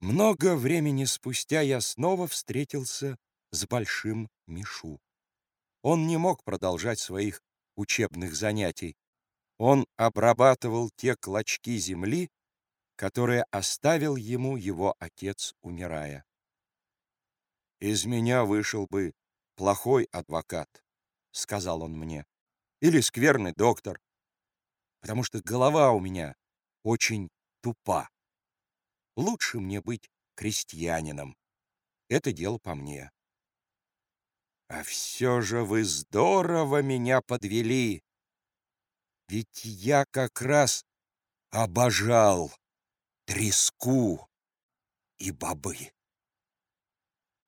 Много времени спустя я снова встретился с Большим Мишу. Он не мог продолжать своих учебных занятий. Он обрабатывал те клочки земли, которые оставил ему его отец, умирая. «Из меня вышел бы плохой адвокат», — сказал он мне, — «или скверный доктор, потому что голова у меня очень тупа. Лучше мне быть крестьянином. Это дело по мне. А все же вы здорово меня подвели. Ведь я как раз обожал треску и бобы.